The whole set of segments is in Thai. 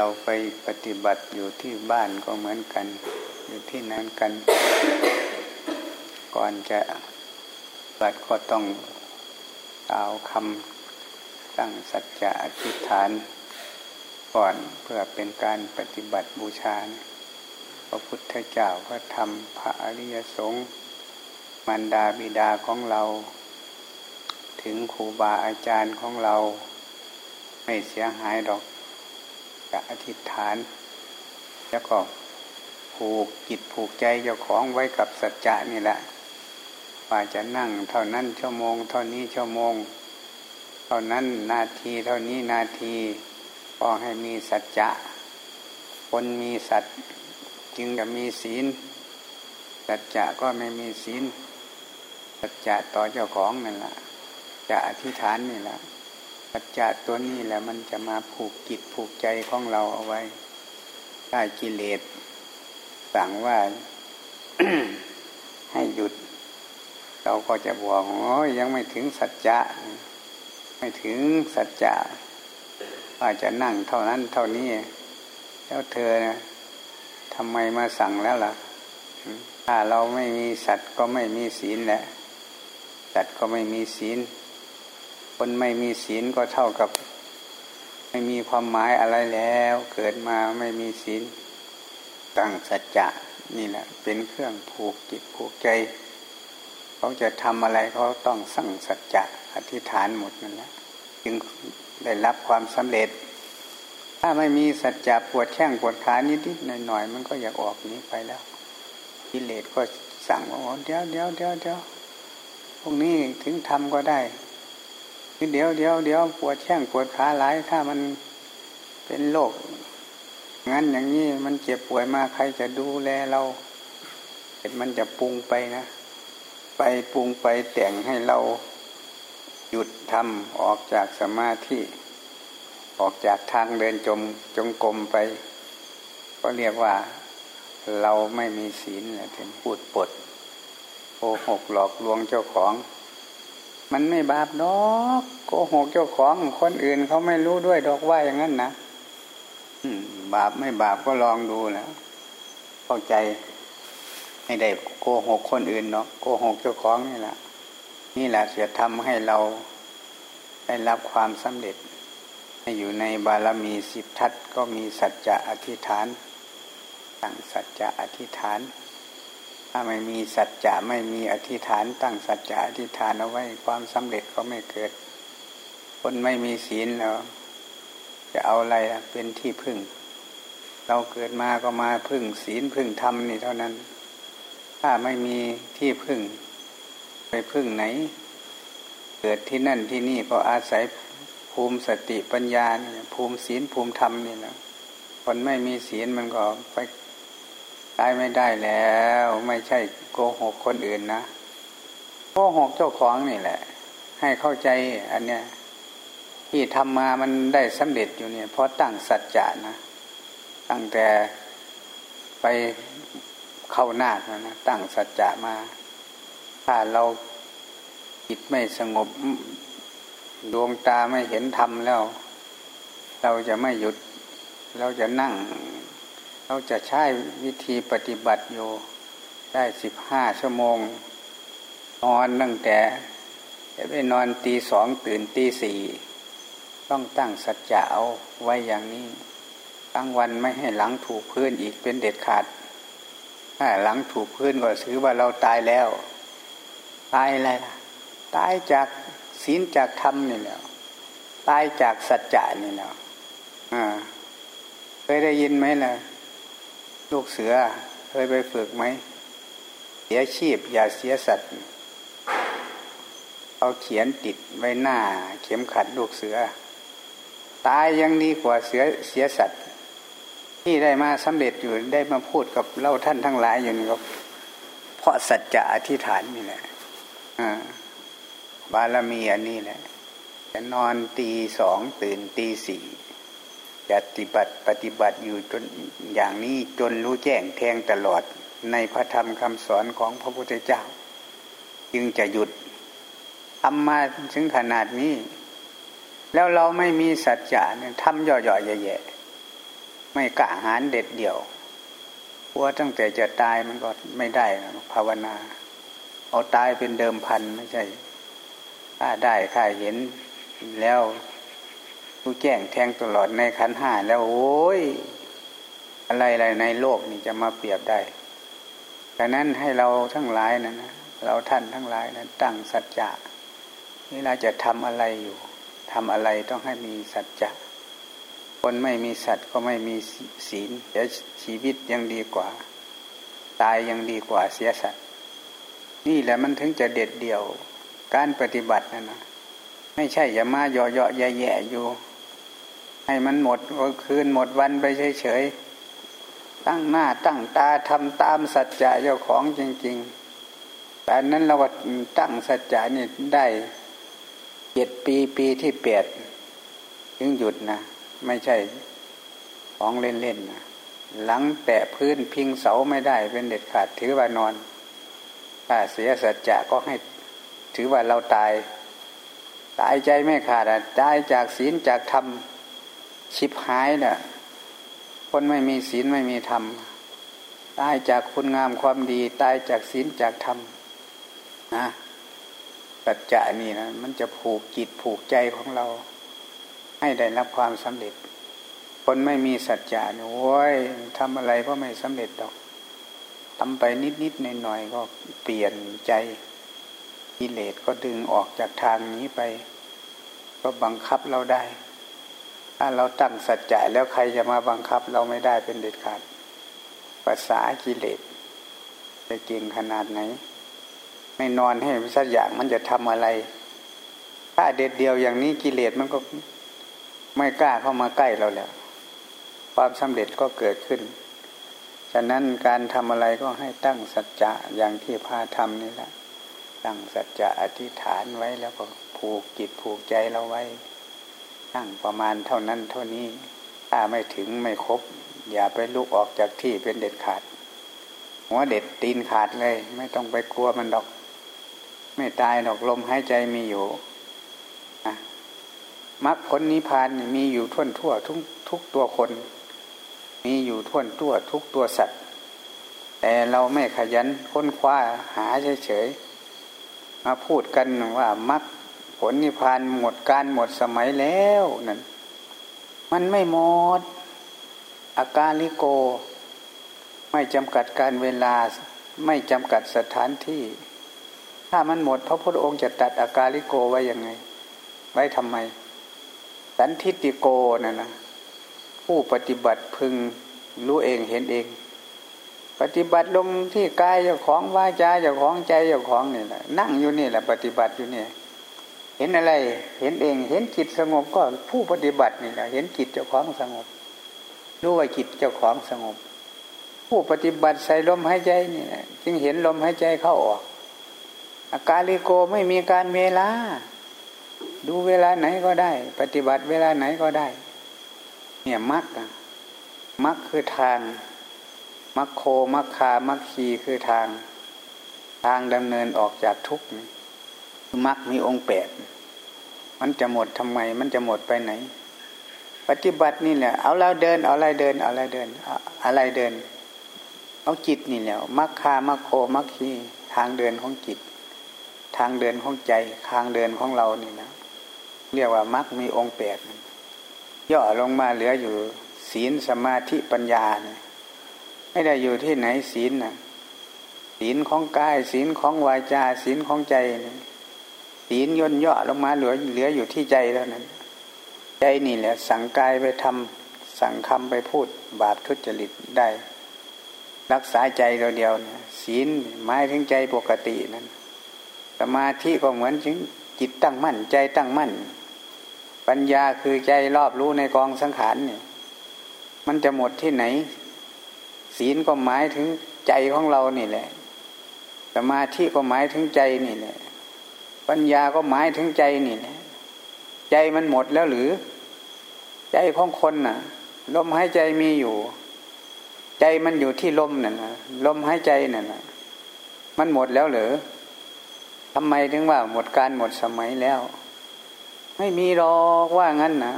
เราไปปฏิบัติอยู่ที่บ้านก็เหมือนกัน อยู่ที่นั้นกัน ก่อนจะบัดก็ต้องเอาคำตั้งสัจจะอธิษฐาน ก่อนเพื่อเป็นการปฏิบัติบูชาพระพุทธเจ้าพระธรรมพระอริยสงฆ์มารดาบิดาของเรา ถึงครูบาอาจารย์ของเรา ไม่เสียหายดอก จะอธิษฐาน แล้วก็ผูกจิตผูกใจเจ้าของไว้กับสัจจะนี่แหละว่าจะนั่งเท่านั้นชั่วโมง เท่านี้ชั่วโมง เท่านั้นนาทีเท่านี้นาทีก็ให้มีสัจจะคนมีสัจจึงจะมีศีลสัจจะก็ไม่มีศีลสัจจะต่อเจ้าของนั่นแหละจะอธิษฐานนี่แหละ สัจจะตัวนี้แหละมันจะมาผูกจิตผูกใจของเราเอาไว้ได้กิเลสสั่งว่าให้หยุด เราก็จะบอกโอ้ยยังไม่ถึงสัจจะ ไม่ถึงสัจจะว่าจะนั่งเท่านั้นเท่านี้ แล้วเธอนะทำไมมาสั่งแล้วล่ะ ถ้าเราไม่มีสัตว์ก็ไม่มีศีลแหละสัตว์ก็ไม่มีศีล คนไม่มีศีลก็เท่ากับ ไม่มีความหมายอะไรแล้ว เกิดมาไม่มีศีลตั้งสัจจะนี่แหละ เป็นเครื่องผูกจิตผูกใจเขาจะทำอะไรเขาต้องสั่งสัจจะอธิษฐานหมดนั่นแหละจึงได้รับความสำเร็จ ถ้าไม่มีสัจจะปวดแข้งปวดขานิดๆหน่อยๆมันก็อยากออกนี้ไปแล้วกิเลสก็สั่งว่าเดี๋ยวเดี๋ยวเดี๋ยวเดี๋ยวพวกนี้ถึงทำก็ได้ คือเดี๋ยวเดี๋ยวเดี๋ยวปวดแข้งปวดขาหลาย ถ้ามันเป็นโรคงั้นอย่างนี้มันเจ็บป่วยมาใครจะดูแลเราเ็มันจะปรุงไปนะ ไปปรุงไปแต่งให้เราหยุดทำออกจากสมาธิออกจากทางเดินจมจงกรมไป ก็เรียกว่าเราไม่มีศีลเลยถึงพูดปดโกหกหลอกลวงเจ้าของ มันไม่บาปดอกโกหกเจ้าของคนอื่นเขาไม่รู้ด้วยดอกว่าอย่างนั้นนะบาปไม่บาปก็ลองดูแล้วเข้าใจไม่ได้โกหกคนอื่นเนาะโกหกเจ้าของนี่แหละนี่แหละจะทำให้เราได้รับความสำเร็จอยู่ในบารมีสิบทัศก็มีสัจจะอธิษฐานตั้งสัจจะอธิษฐาน ถ้าไม่มีสัจจะไม่มีอธิษฐานตั้งสัจจะอธิษฐานเอาไว้ความสำเร็จก็ไม่เกิด คนไม่มีศีลแล้วจะเอาอะไรเป็นที่พึ่ง เราเกิดมาก็มาพึ่งศีลพึ่งธรรมนี่เท่านั้น ถ้าไม่มีที่พึ่ง ไปพึ่งไหน เกิดที่นั่นที่นี่ก็อาศัยภูมิสติปัญญาเนี่ยภูมิศีลภูมิธรรมนี่นะคนไม่มีศีลมันก็ไป ตายไม่ได้แล้ว ไม่ใช่โกหกคนอื่นนะโกหกเจ้าของนี่แหละ ให้เข้าใจอันเนี้ยที่ทำมามันได้สำเร็จอยู่เนี่ย เพราะตั้งสัจจะนะ ตั้งแต่ไปเข้านาคนะตั้งสัจจะมา ถ้าเราจิตไม่สงบดวงตาไม่เห็นธรรมแล้ว เราจะไม่หยุด เราจะนั่ง เราจะใช้วิธีปฏิบัติอยู่ได้สิบห้าชั่วโมง นอนตั้งแต่ไปนอนตีสองตื่นตีสี่ต้องตั้งสัจจะเอาไว้อย่างนี้ตั้งวันไม่ให้หลังถูกพื้นอีกเป็นเด็ดขาด ถ้าหลังถูกพื้นก็ถือว่าเราตายแล้ว ตายอะไรล่ะ ตายจากศีลจากธรรมนี่แหละตายจากสัจจะนี่แหละเคยได้ยินไหมล่ะ ลูกเสือเคยไปฝึกไหม เสียชีพ อย่าเสียสัตว์ เอาเขียนติดไว้หน้า เข็มขัดลูกเสือ ตายยังดีกว่าเสียเสียสัตว์ ที่ได้มาสำเร็จอยู่ได้มาพูดกับเล่าท่านทั้งหลายอยู่นี่ก็เพราะสัจจะอธิษฐานนี่แหละบารมีอันนี้แหละจะนอนตีสองตื่นตีสี่ ปฏิบัติปฏิบัติอยู่จนอย่างนี้จนรู้แจ้งแทงตลอดในพระธรรมคำสอนของพระพุทธเจ้า จึงจะหยุดทำมาถึงขนาดนี้ แล้วเราไม่มีสัจจะเนี่ยทำย่อๆแย่ๆไม่กะหารเด็ดเดี่ยวกลัวตั้งแต่จะตายมันก็ไม่ได้ภาวนา เอาตายเป็นเดิมพันไม่ใช่ข้าได้ข้าเห็นแล้ว รู้แจ้งแทงตลอดในขันห้าแล้วโอ้ย อะไรอะไรในโลกนี่จะมาเปรียบได้ดังนั้นให้เราทั้งหลายนะนะเราท่านทั้งหลายนะตั้งสัจจะนี่เราจะทำอะไรอยู่ทำอะไรต้องให้มีสัจจะคนไม่มีสัตว์ก็ไม่มีศีลเสียชีวิตยังดีกว่า ตายยังดีกว่าเสียสัตว์ นี่แหละมันถึงจะเด็ดเดี่ยวการปฏิบัตินะนะไม่ใช่อย่ามาเยาะเยาะแย่แย่อยู่ ให้มันหมดคืนหมดวันไปเฉยๆตั้งหน้าตั้งตาทำตามสัจจะเจ้าของจริง ๆ แต่นั้นเราก็ตั้งสัจจะนี่ได้เจ็ดปีปีที่แปดถึงหยุดนะ ไม่ใช่ของเล่นๆนะหลังแตะพื้นพิงเสาไม่ได้เป็นเด็ดขาดถือว่านอนถ้าเสียสัจจะก็ให้ถือว่าเราตาย ตายใจไม่ขาดอะตายจากศีลจากธรรม ชิบหายน่ะคนไม่มีศีลไม่มีธรรม ตายจากคุณงามความดี ตายจากศีลจากธรรมนะสัจจะนี่นะมันจะผูกจิตผูกใจของเรา ให้ได้รับความสำเร็จ คนไม่มีสัจจะนี่โว้ยทำอะไรก็ไม่สำเร็จดอกทำไปนิดนิดหน่อยหน่อยก็เปลี่ยนใจกิเลสก็ดึงออกจากทางนี้ไป ก็บังคับเราได้ ถ้าเราตั้งสัจจะแล้วใครจะมาบังคับ เราไม่ได้เป็นเด็ดขาดภาษากิเลสจะเก่งขนาดไหน ไม่นอนให้สักอย่างมันจะทำอะไร ถ้าเด็ดเดียวอย่างนี้กิเลสมันก็ไม่กล้าเข้ามาใกล้เราแล้วความสำเร็จก็เกิดขึ้น ฉะนั้นการทำอะไรก็ให้ตั้งสัจจะอย่างที่พาทำนี่แหละ ตั้งสัจจะอธิษฐานไว้แล้วก็ผูกจิตผูกใจเราไว้ ตั้งประมาณเท่านั้นเท่านี้ถ้าไม่ถึงไม่ครบ อย่าไปลุกออกจากที่เป็นเด็ดขาด หัวเด็ดตีนขาดเลย ไม่ต้องไปกลัวมันดอก ไม่ตายดอกลมหายใจมีอยู่มรรคผลนิพพานมีอยู่ทั่วทั่วทุกทุกตัวคน มีอยู่ทั่วทั่วทุกตัวสัตว์ แต่เราไม่ขยันค้นคว้าหาเฉยๆมาพูดกันว่ามรรค ผลนิพพานหมดการหมดสมัยแล้วนั่นมันไม่หมด อาการลิโก ไม่จำกัดการเวลาไม่จำกัดสถานที่ ถ้ามันหมดพระพุทธองค์จะตัดอาการลิโกไว้ยังไง ไว้ทำไม สันทิติโกนะนนะผู้ปฏิบัติพึงรู้เองเห็นเอง ปฏิบัติลงที่กายเจ้าของวาจาเจ้าของใจเจ้าของนี่แหละนั่งอยู่นี่แหละ ปฏิบัติอยู่นี่ เห็นอะไร เห็นเอง เห็นจิตสงบก็ผู้ปฏิบัตินี่แหละเห็นจิตเจ้าของสงบรู้ว่าจิตเจ้าของสงบ ผู้ปฏิบัติใส่ลมหายใจนี่แหละจึงเห็นลมหายใจเข้าออก อาการลิโกไม่มีการเวลา ดูเวลาไหนก็ได้ ปฏิบัติเวลาไหนก็ได้ เนี่ยมักมักคือทางมักโคมักคามักคีคือทาง ทางดำเนินออกจากทุกข์มักมีองค์แปด มันจะหมดทำไม มันจะหมดไปไหน ปฏิบัตินี่แหละ เอาแล้วเดิน เอาอะไรเดิน เอาอะไรเดิน อะไรเดิน เอาจิตนี่แหละมักคามักโคมักคีทางเดินของจิต ทางเดินของใจ ทางเดินของเรานี่นะ เรียกว่ามักมีองค์แปดย่อลงมาเหลืออยู่ ศีลสมาธิปัญญาเนี่ยไม่ได้อยู่ที่ไหนศีลน่ะศีลของกาย ศีลของวาจา ศีลของใจเนี่ย ศีลย่นย่อลงมาเหลือเหลืออยู่ที่ใจแล้วนั้น ใจนี่แหละ สั่งกายไปทำสั่งคำไปพูดบาปทุจริตได้ รักษาใจเราเดียวเนี่ยศีลหมายถึงใจปกตินั้นสมาธิก็เหมือนถึงจิตตั้งมั่น ใจตั้งมั่น ปัญญาคือใจรอบรู้ในกองสังขารเนี่ยมันจะหมดที่ไหน ศีลก็หมายถึงใจของเรานี่แหละ สมาธิก็หมายถึงใจนี่แหละ ปัญญาก็หมายถึงใจนี่แหละใจมันหมดแล้วหรือ ใจของคนน่ะ ลมหายใจมีอยู่ ใจมันอยู่ที่ลมน่ะนะลมหายใจน่ะนะมันหมดแล้วหรือทำไมถึงว่า หมดการหมดสมัยแล้ว ไม่มีหรอกว่างั้นนะ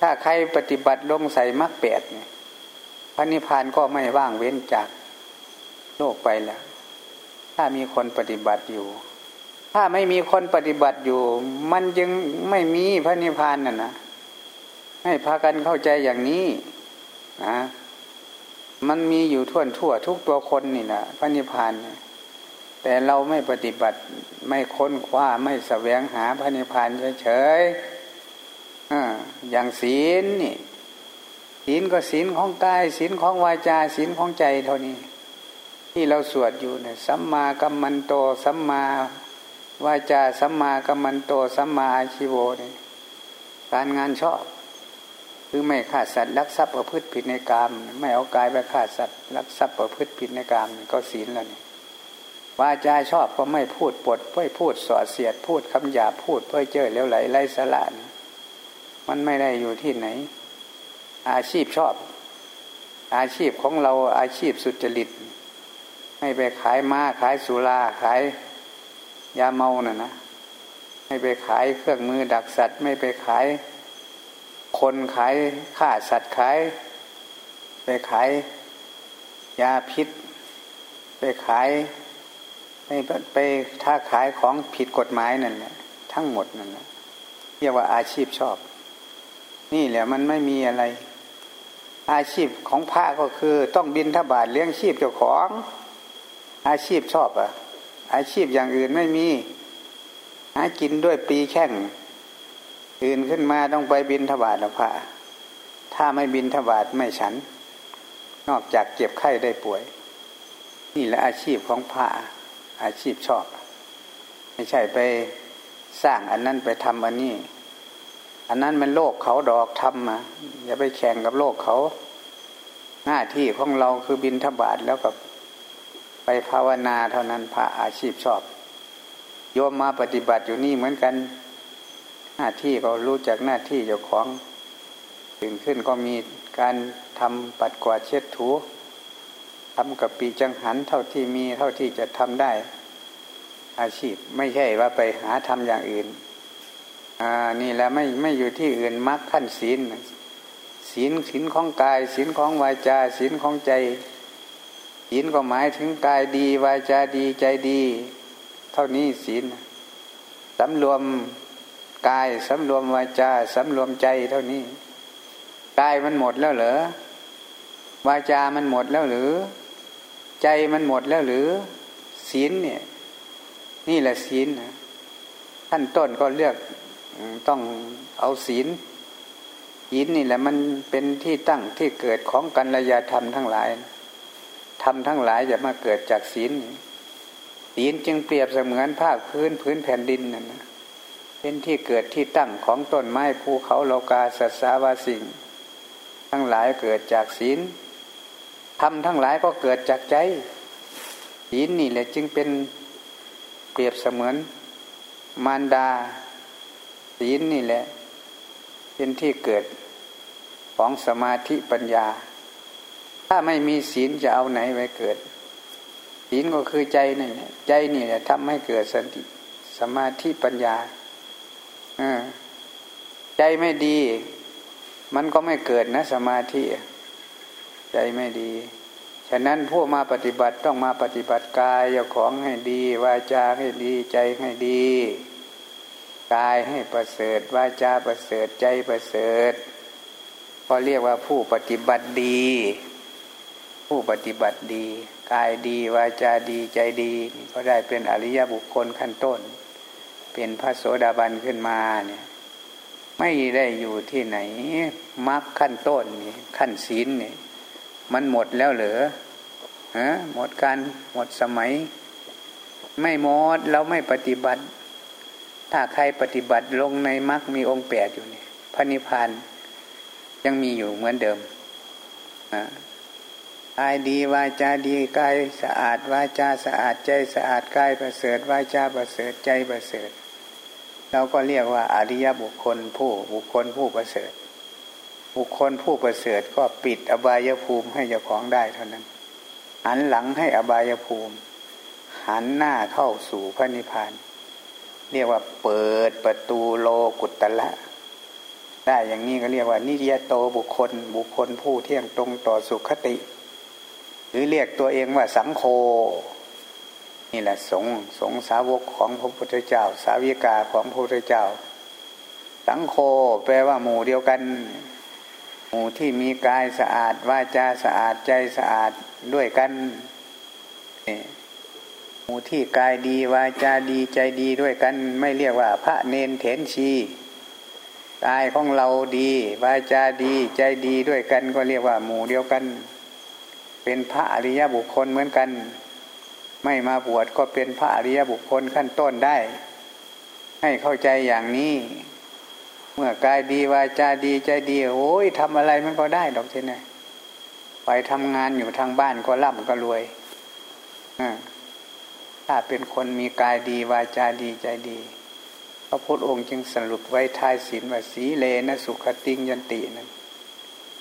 ถ้าใครปฏิบัติลงใส่มรรคแปดเนี่ยพระนิพพานก็ไม่ว่างเว้นจากโลกไปแล้ว ถ้ามีคนปฏิบัติอยู่ ถ้าไม่มีคนปฏิบัติอยู่ มันยังไม่มีพระนิพพานน่ะนะให้พากันเข้าใจอย่างนี้นะมันมีอยู่ทั่วทั่วทุกตัวคนนี่แหละพระนิพพานแต่เราไม่ปฏิบัติไม่ค้นคว้าไม่แสวงหาพระนิพพานเฉยๆอย่างศีลนี่ศีลก็ศีลของกายศีลของวาจาศีลของใจเท่านี้ ที่เราสวดอยู่เนี่ยสัมมากัมมันโตสัมมาว วาจาสัมมากัมมันโตสัมมาอาชิโวเนี่ยการงานชอบ คือไม่ฆ่าสัตว์ลักทรัพย์ประพฤติผิดในกรรมไม่เอากายไปฆ่าสัตว์ลักทรัพย์ประพฤติผิดในกรรมก็ศีลแล้วเนี่ยวาจาชอบก็ไม่พูดปดเพื่อพูดสอเสียดพูดคำหยาพูดเพื่อเจอเลี้ยวไหลไร้สาระมันไม่ได้อยู่ที่ไหน อาชีพชอบ อาชีพของเราอาชีพสุจริต ไม่ไปขายม้าขายสุราขาย ยาเมาน่ะนะ ไม่ไปขายเครื่องมือดักสัตว์ ไม่ไปขายคนขายฆ่าสัตว์ขาย ไปขายยาพิษ ไปขายไปไปถ้าขายของผิดกฎหมายนั่นแหละทั้งหมดนั่นแหละเรียกว่าอาชีพชอบ นี่แหละมันไม่มีอะไร อาชีพของพระก็คือ ต้องบินทบาทเลี้ยงชีพเจ้าของ อาชีพชอบอะ อาชีพอย่างอื่นไม่มี หากินด้วยปีแข้งอื่นขึ้นมาต้องไปบินทบาทแล้วพระถ้าไม่บินทบาทไม่ฉัน นอกจากเจ็บไข้ได้ป่วย นี่แหละอาชีพของพระอาชีพชอบ ไม่ใช่ไปสร้างอันนั้นไปทำอันนี้ อันนั้นมันโลกเขาดอกทำมาอย่าไปแข่งกับโลกเขา หน้าที่ของเราคือบินทบาทแล้วกับ ไปภาวนาเท่านั้นพระอาชีพชอบ โยมมาปฏิบัติอยู่นี่เหมือนกัน หน้าที่ก็รู้จักหน้าที่เจ้าของตื่นขึ้นก็มีการทำปัดกวาดเช็ดถูทำกับปีจังหันเท่าที่มีเท่าที่จะทำได้ อาชีพไม่ใช่ว่าไปหาทำอย่างอื่นอ่านี่แหละไม่ไม่อยู่ที่อื่นมรักขั้นศีลศีลศีลของกายศีลของวาจาศีลของใจ ศีลก็หมายถึงกายดีวาจาดีใจดี เท่านี้ศีลสำรวมกายสำรวมวาจาสำรวมใจเท่านี้กายมันหมดแล้วเหรอวาจามันหมดแล้วหรือ ใจมันหมดแล้วหรือ ศีลเนี่ย นี่แหละศีลนะขั้นต้นก็เลือกต้องเอาศีลศีลนี่แหละมันเป็นที่ตั้งที่เกิดของกัลยาธรรมทั้งหลาย รมทั้งหลายจะมาเกิดจากศีลศีลจึงเปรียบเสมือนภาคพื้นพื้นแผ่นดินนั่นนะเป็นที่เกิดที่ตั้งของต้นไม้ภูเขาโลกาสัสาวาสิ่ง ทั้งหลายเกิดจากศีลทำทั้งหลายก็เกิดจากใจศีลนี่แหละจึงเป็นเปรียบเสมือน มารดาศีลนี่แหละ เป็นที่เกิดของสมาธิปัญญา ถ้าไม่มีศีลจะเอาไหนไว้เกิด ศีลก็คือใจนี่แหละใจนี่แหละทำให้เกิดสันติสมาธิปัญญาใจไม่ดี มันก็ไม่เกิดนะ สมาธิ ใจไม่ดี ฉะนั้นผู้มาปฏิบัติต้องมาปฏิบัติกายอย่าของให้ดี วาจาให้ดี ใจให้ดีกายให้ประเสริฐวาจาประเสริฐใจประเสริฐก็เรียกว่าผู้ปฏิบัติดี ผู้ปฏิบัติดี กายดีวาจาดีใจดีก็ได้เป็นอริยบุคคลขั้นต้น เป็นพระโสดาบันขึ้นมาเนี่ยไม่ได้อยู่ที่ไหนมรรคขั้นต้นนี่ขั้นศีลนี่มันหมดแล้วเหรอฮะหมดการหมดสมัย ไม่หมดเราไม่ปฏิบัติ ถ้าใครปฏิบัติลงในมรรคมีองค์แปดอยู่นี่พระนิพพานยังมีอยู่เหมือนเดิมกายดีวาจาดีกายสะอาดวาจาสะอาดใจสะอาดกายประเสริฐวาจาประเสริฐใจประเสริฐ เราก็เรียกว่าอริยบุคคลผู้บุคคลผู้ประเสริฐ บุคคลผู้ประเสริฐก็ปิดอบายภูมิให้เจ้าของได้เท่านั้น หันหลังให้อบายภูมิ หันหน้าเข้าสู่พระนิพพานเรียกว่าเปิดประตูโลกุตตะได้อย่างนี้ก็เรียกว่านิยโตบุคคล บุคคลผู้เที่ยงตรงต่อสุขติ หรือเรียกตัวเองว่าสังโฆนี่แหละสงสงสาวกของพระพุทธเจ้า สาวิกาของพระพุทธเจ้า สังโฆแปลว่าหมู่เดียวกัน หมู่ที่มีกายสะอาดวาจาสะอาดใจสะอาดด้วยกันหมู่ที่กายดีวาจาดีใจดีด้วยกัน ไม่เรียกว่าพระเนนเถนชีกายของเราดี วาจาดีใจดีด้วยกันก็เรียกว่าหมู่เดียวกัน เป็นพระอริยบุคคลเหมือนกัน ไม่มาบวชก็เป็นพระอริยบุคคลขั้นต้นได้ ให้เข้าใจอย่างนี้ เมื่อกายดีวาจาดีใจดีโอ้ยทำอะไรมันก็ได้ดอกเช่นไงไปทำงานอยู่ทางบ้านก็ร่ำก็รวยถ้าเป็นคนมีกายดีวาจาดีใจดีพระพุทธองค์จึงสรุปไว้ท้ายศีลว่าสีเลนะสุขติงยันตินั้น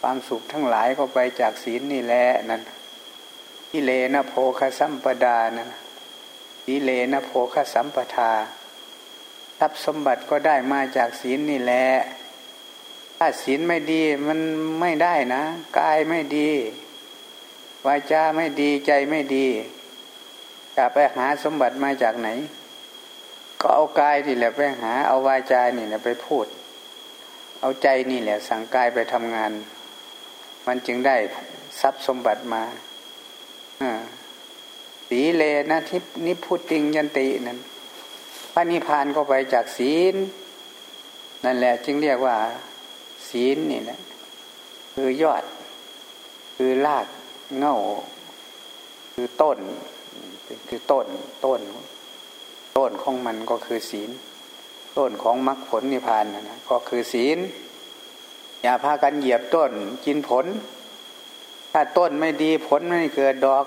ความสุขทั้งหลายก็ไปจากศีลนี่แหละนั่นสีเลนะโพคสัมปดานั้นสีเลนะโพคสัมปทาทรัพย์สมบัติก็ได้มาจากศีลนี่แหละถ้าศีลไม่ดีมันไม่ได้นะกายไม่ดีวาจาไม่ดีใจไม่ดีจะไปหาสมบัติมาจากไหน ก็เอากายนี่แหละไปหา เอาวาจานี่แหละไปพูด เอาใจนี่แหละ สั่งกายไปทำงาน มันจึงได้ทรัพย์สมบัติมาสีเลนะทิพนิพุติงยันตินั่นพระนิพพานก็ไปจากศีล นั่นแหละจึงเรียกว่า ศีลนี่นะคือยอด คือรากเง่า คือต้น คือต้นต้น ต้นของมันก็คือศีล ต้นของมรรคผลนิพพานนะก็คือศีล อย่าพากันเหยียบต้นกินผล ถ้าต้นไม่ดีผลไม่เกิดดอก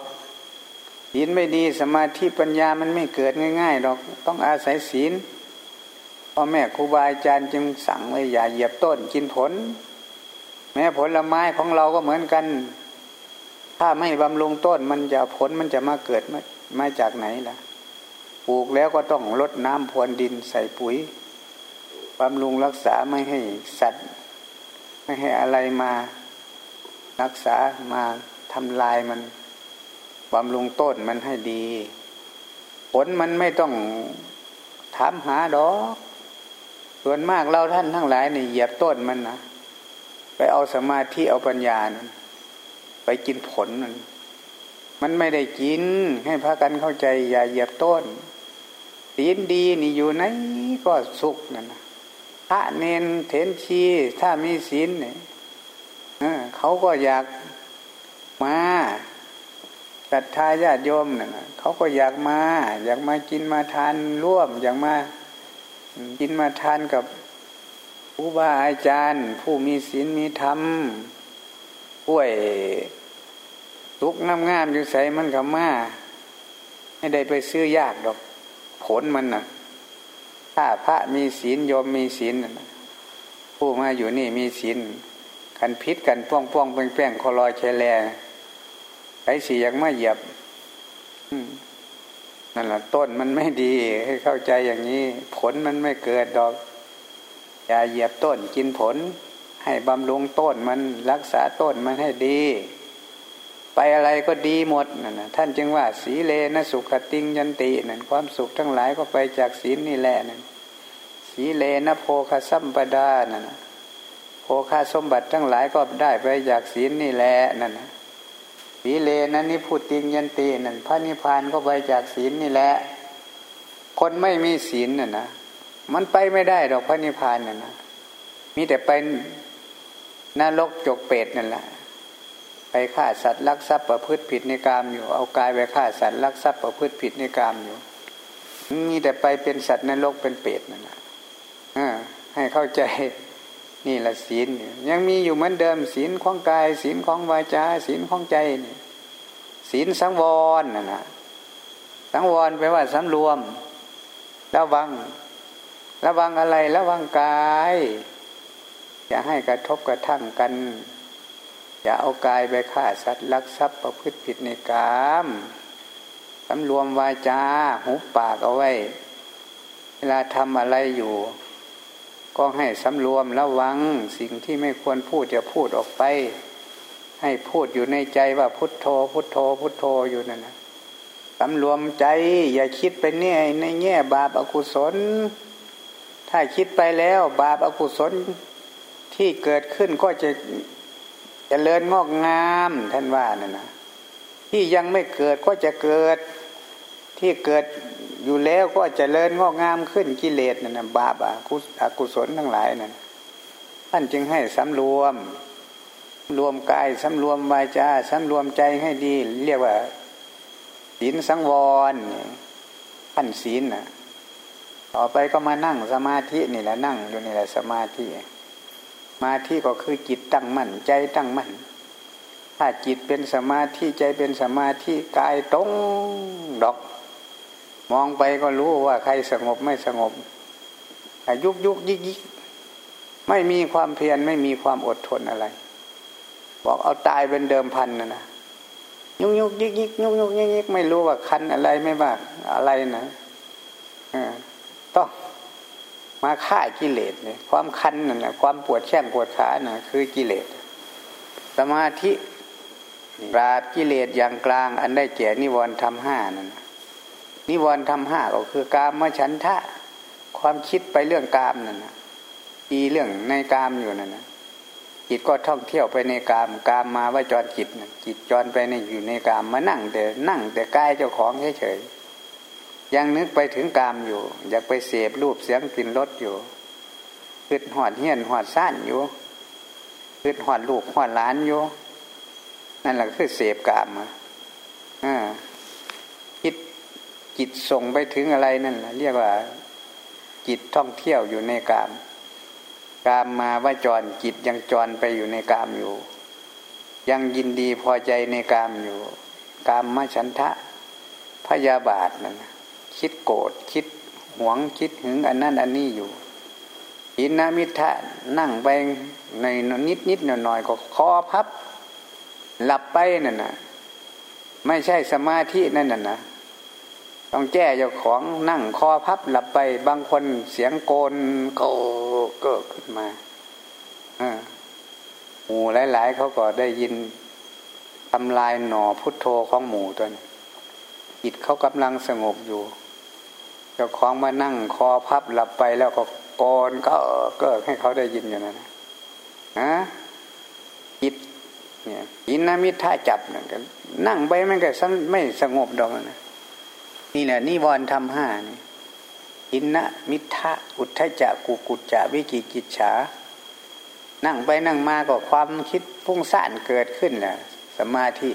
ศีลไม่ดีสมาธิปัญญามันไม่เกิดง่ายๆดอกต้องอาศัยศีลพ่อแม่ครูบาอาจารย์จึงสั่งไว้อย่าเหยียบต้นกินผล แม้ผลไม้ของเราก็เหมือนกัน ถ้าไม่บำรุงต้นมันจะผลมันจะมาเกิดมาจากไหนล่ะปลูกแล้วก็ต้องลดน้ำพรวนดินใส่ปุ๋ยบำรุงรักษาไม่ให้สัตว์ ไม่ให้อะไรมารักษามาทำลายมันบำรุงต้นมันให้ดี ผลมันไม่ต้องถามหาดอก ส่วนมากเราท่านทั้งหลายนี่เหยียบต้นมันนะไปเอาสมาธิเอาปัญญานะไปกินผลมันมันไม่ได้กินให้พากันเข้าใจ อย่าเหยียบต้นศีลดีนี่อยู่ไหนก็สุขนั่นนะ พระเนนเถนชีถ้ามีศีลเนี่ยเขาก็อยากมาศรัทธาญาติโยมน่ะเขาก็อยากมา อยากมากินมาทานร่วม อยากมากินมาทานกับผู้บาอาจารย์ ผู้มีศีลมีธรรมป่วยทุกงามๆอยู่ใส่มันกับมาไม่ได้ไปซื้อยากดอก ผลมันนะ ถ้าพระมีศีลโยมมีศีลผู้มาอยู่นี่มีศีลกันพิษกันป้องป้องแป้งแป้งคอลอยเชลแลไอ้สียังไม่เหยียบนั่นแหละต้นมันไม่ดี ให้เข้าใจอย่างนี้ ผลมันไม่เกิดดอก อย่าเหยียบต้นกินผล ให้บำรุงต้นมันรักษาต้นมันให้ดี ไปอะไรก็ดีหมดนั่นนะท่านจึงว่าสีเลนะสุขติงยันตินั่นความสุขทั้งหลายก็ไปจากศีลนี่แหละนั่นสีเลนะโพคสัมปดานั่นนะโพคาสมบัติทั้งหลายก็ได้ไปจากศีลนี่แหละนั่นนะสีเลนะนิพุติงยันตินั่นพระนิพพานก็ไปจากศีลนี่แหละคนไม่มีศีลน่ะนะมันไปไม่ได้ดอกพระนิพพานน่ะนะมีแต่ไปนรกจกเป็ดนั่นแหละ ไปฆ่าสัตว์ลักทรัพย์ประพฤติผิดในกามอยู่ เอากายไปฆ่าสัตว์ลักทรัพย์ประพฤติผิดในกามอยู่มีแต่ไปเป็นสัตว์ในโลกเป็นเปรตนั่นแหละให้เข้าใจนี่ละศีลยังมีอยู่เหมือนเดิมศีลของกาย ศีลของวาจาศีลของใจนี่ศีลสังวรน่ะนะสังวรแปลว่าสำรวม ระวัง ระวังอะไร ระวังกาย อย่าให้กระทบกระทั่งกัน อย่าเอากายไปฆ่าสัตว์ลักทรัพย์ประพฤติผิดในกามสำรวมวาจาหูปากเอาไว้ เวลาทำอะไรอยู่ ก็ให้สำรวมระวังสิ่งที่ไม่ควรพูดจะพูดออกไป ให้พูดอยู่ในใจว่าพุทโธ พุทโธ พุทโธอยู่นั่นนะสำรวมใจอย่าคิดไปเนี่ยในแง่บาปอากุศล ถ้าคิดไปแล้ว บาปอากุศลที่เกิดขึ้นก็จะ จะเลิญงอกงามท่านว่านั่นนะที่ยังไม่เกิดก็จะเกิด ที่เกิดอยู่แล้วก็จะเลิญงอกงามขึ้นกิเลสนั่นนะบาปอกุอกุศลทั้งหลายนั่นท่านจึงให้สำรวม รวมกายสำรวมวาจาสำรวมใจให้ดี เรียกว่าศีลสังวรท่านศีลนะต่อไปก็มานั่งสมาธินี่แหละนั่งอยู่นี่แหละสมาธิ มาธิก็คือจิตตั้งมั่นใจตั้งมั่นถ้าจิตเป็นสมาธิใจเป็นสมาธิกายตรงดอก มองไปก็รู้ว่าใครสงบไม่สงบยุกยุกยิกยิกไม่มีความเพียรไม่มีความอดทนอะไร บอกเอาตายเป็นเดิมพันนะนะยุกยุกยิกยิกยุกยุกยิกยิกไม่รู้ว่าคันอะไรไม่ว่าอะไรนะต้อง มาฆ่ากิเลสเนี่ยความคันนั่นแหละความปวดแข้งปวดขาน่ะคือกิเลส สมาธิปราบกิเลสอย่างกลาง อันได้แก่นิวรณ์ทำห้านั่นนิวรณ์ทำห้าก็คือกามมฉันทะ ความคิดไปเรื่องกามนั่นนะอีเรื่องในกามอยู่นั่นนะจิตก็ท่องเที่ยวไปในกามกามมาว่าจรจิตจิตจรไปในอยู่ในกามมานั่งแต่นั่งแต่กายเจ้าของเฉยๆ ยังนึกไปถึงกามอยู่ อยากไปเสพรูปเสียงกลิ่นรสอยู่คืดหอดเฮียนหอดซ่านอยู่คืดหอดลูกหอดล้านอยู่ นั่นแหละคือเสพกามอ่าคิดจิตส่งไปถึงอะไรนั่นแหละเรียกว่า จิตท่องเที่ยวอยู่ในกามกามมาว่าจรจิตยังจรไปอยู่ในกามอยู่ ยังยินดีพอใจในกามอยู่ กามมาฉันทะพยาบาทนั่น คิดโกรธคิดหวงคิดหึงอันนั้นอันนี้อยู่อินนามิทะนั่งไปในนิดนิดหน่อยหน่อยก็คอพับ หลับไปนั่นนะไม่ใช่สมาธินั่นน่ะนะต้องแก้เจ้าของนั่งคอพับหลับไป บางคนเสียงโกนโกเกิดขึ้นมาหมู่หลาย ๆ เขาก็ได้ยินทำลายหน่อพุทโธของหมู่ตัวนี้จิตเขากำลังสงบอยู่ เจ้าของมานั่งคอพับหลับไปแล้วก็โกนก็เกิดให้เขาได้ยินอยู่นั่นนะจิตเนี่ยอินนามิท่าจับนั่นกันนั่งไปมันก็ไม่สงบดอกนะนี่แหละนิวรณ์ทำห้านี่อินนะมิทะอุทธจักกุกุจจะวิกิกิจฉา นั่งไปนั่งมาก็ความคิดฟุ้งซ่านเกิดขึ้นแหละสมาธิ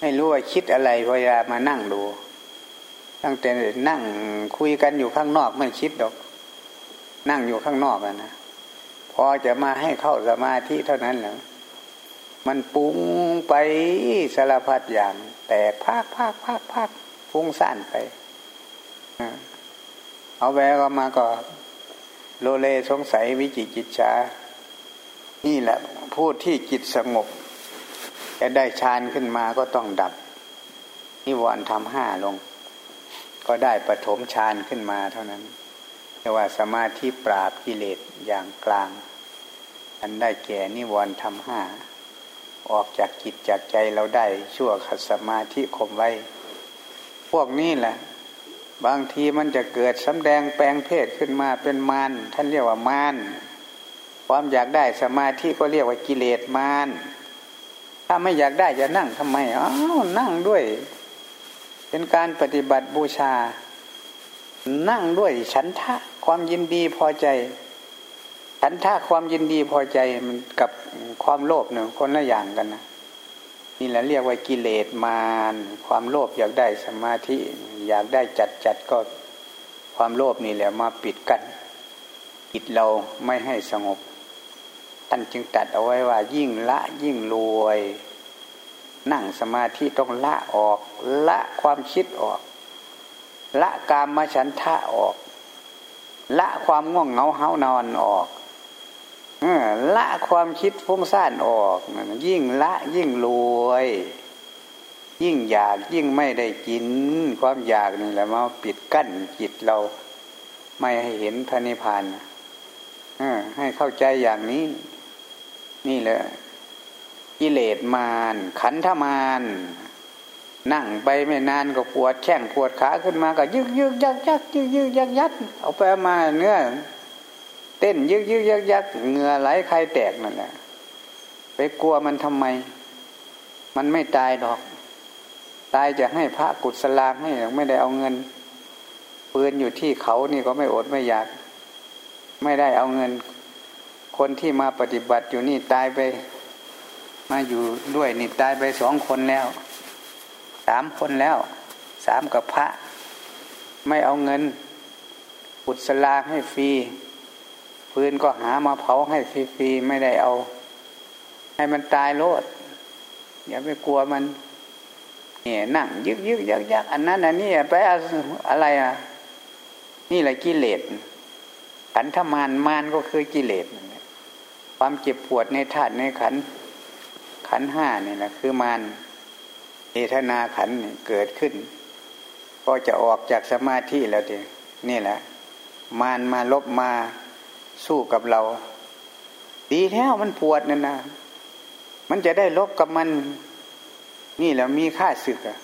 ไม่รู้ว่าคิดอะไรพยายามมานั่งดู ตั้งแต่นั่งคุยกันอยู่ข้างนอกไม่คิดดอก นั่งอยู่ข้างนอกนะพอจะมาให้เข้าสมาธิเท่านั้นแหละมันปุ้งไปสารพัดอย่าง แต่ภาคภาคภาคภาคฟุ้งซ่านไปเอาแวก็มาก็โลเลสงสัยวิจิกิจชานี่แหละพูดที่จิตสงบ จะได้ฌานขึ้นมาก็ต้องดับนิวรณ์ทำห้าลง ก็ได้ปฐมฌานขึ้นมาเท่านั้นเรียกว่าสมาธิปราบกิเลสอย่างกลาง อันได้แก่นิวรณ์ทำห้าออกจากจิตจากใจเราได้ชั่วขัดสมาธิคมไว้ พวกนี้แหละ บางทีมันจะเกิดสำแดงแปลงเพศขึ้นมาเป็นมารท่านเรียกว่ามารความอยากได้สมาธิก็เรียกว่ากิเลสมารถ้าไม่อยากได้จะนั่งทำไมอ้าวนั่งด้วย เป็นการปฏิบัติบูชา นั่งด้วยฉันทะความยินดีพอใจ ฉันท่าความยินดีพอใจมันกับความโลภเนี่ยคนละอย่างกันนะนี่แหละเรียกว่ากิเลสมารความโลภอยากได้สมาธิอยากได้จัดจัดก็ความโลภนี่แหละมาปิดกันปิดเราไม่ให้สงบ ท่านจึงตัดเอาไว้ว่ายิ่งละยิ่งรวย นั่งสมาธิต้องละออก ละความคิดออก ละกามมาฉันทะออก ละความง่วงเหงาเฮานอนออกละความคิดฟุ้งซ่านออก ยิ่งละยิ่งรวย ยิ่งอยากยิ่งไม่ได้กิน ความอยากนี่แหละมาปิดกั้นจิตเรา ไม่ให้เห็นพระนิพพานให้เข้าใจอย่างนี้ นี่แหละ กิเลสมารขันธมารนั่งไปไม่นานก็ปวดแข้งปวดขาขึ้นมาก็ยึกยึกยักยักยึกยึกยักยักเอาไปมาเนื้อเต้นยึกยึกยักยักเหงื่อไหลใครแตกนั่นแหละไปกลัวมันทำไม มันไม่ตายดอก ตายจะให้พระกุศลางให้ไม่ได้เอาเงินปืนอยู่ที่เขานี่ก็ไม่อดไม่อยาก ไม่ได้เอาเงิน คนที่มาปฏิบัติอยู่นี่ตายไป มาอยู่ด้วยนี่ตายไปสองคนแล้วสามคนแล้วสามกับพระ ไม่เอาเงินปุศลาให้ฟรีฟืนก็หามาเผาให้ฟรีๆไม่ได้เอา ให้มันตายโลดอย่าไปกลัวมันเนี่ยนั่งยึกยึกยักยักอันนั้นอันนี้ไปอะไรอะ นี่แหละกิเลสขันธมานมานก็คือกิเลสความเจ็บปวดในธาตุในขัน ขันห้านี่แหละคือมานเอทนาขันเกิดขึ้น ก็จะออกจากสมาธิแล้วเดีนี่แหละ มานมาลบมาสู้กับเรา ดีแท้มันปวดนั่นนะมันจะได้ลบกับมัน นี่แหละมีค่าศึกอะ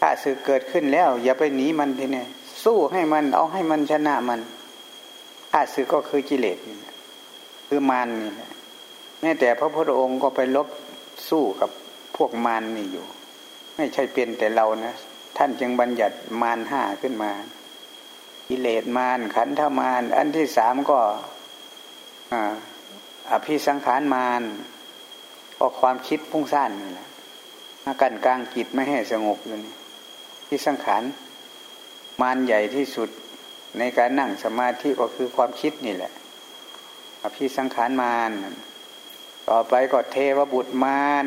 ค่าศึกเกิดขึ้นแล้ว อย่าไปหนีมันทีนี้สู้ให้มันเอาให้มันชนะมันค่าศึกก็คือกิเลสคือมานนี่แหละ ม้แต่พระพุทธองค์ก็ไปลบสู้กับพวกมารนนี่อยู่ ไม่ใช่เป็นแต่เรานะ ท่านจึงบัญญัติมารห้าขึ้นมากิเลสมารขันธมารอันที่สามก็อภิสังขารมารก็ความคิดพุ่งสั้นนี่แหละมากันกลางจิตไม่ให้สงบเลยที่สังขารมารใหญ่ที่สุดในการนั่งสมาธิก็คือความคิดนี่แหละอภิสังขารมาร ต่อไปก็เทวบุตรมาร